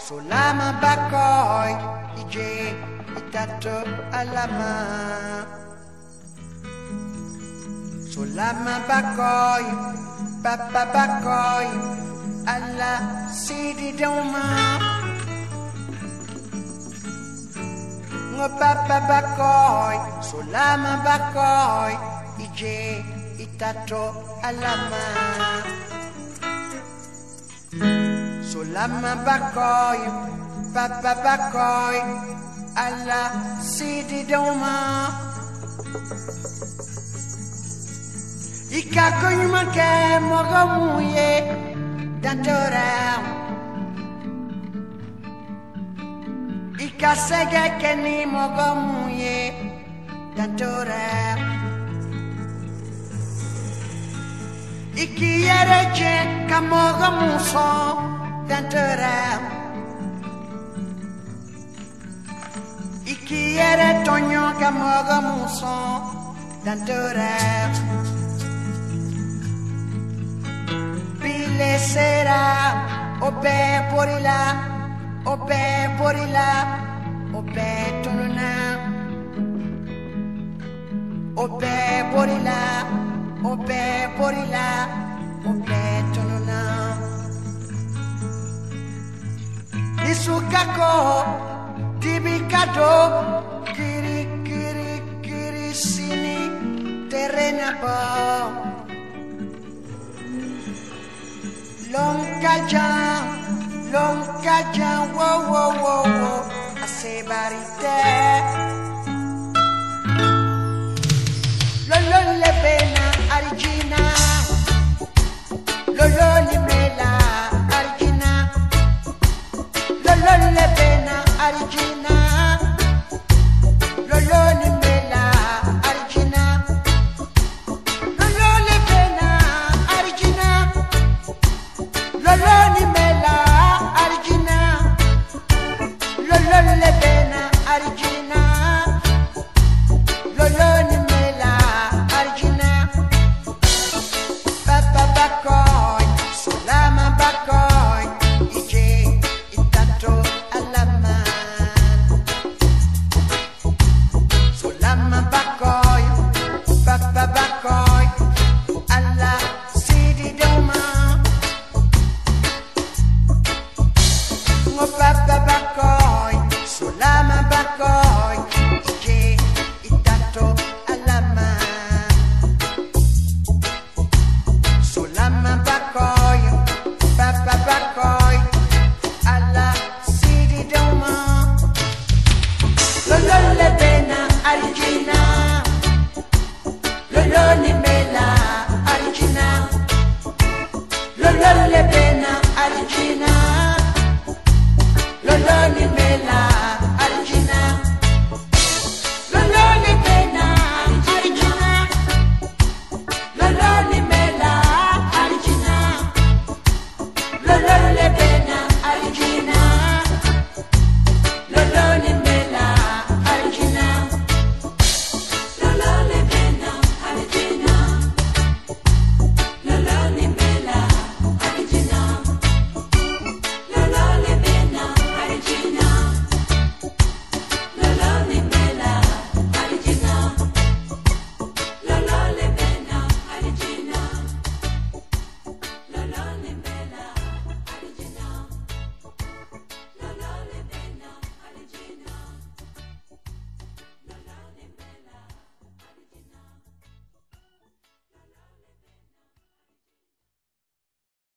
Sulama bakoy ije itato alama Sulama bakoy papa bakoy alla sidi doma papa bakoy Sulama bakoy ije itato alama Sull'amma baccoi, papà baccoi, alla sidi doma. Ika cacoi ma che mogo muie, datore. Ika casseghe ke ni mogo muie, datore. Iki chiere che camogo muso, datore. Iki yere tonyo ka mogo muso dantora. Pile sera obe porila obe porila obe tonuna obe porila obe porila obe tonuna Isukako tibikado kiri kiri kiri sini terena po Lonkaja lonkaja wo wo wo wo asebarite Argentina Lolone bella Argentina Lolole bella Argentina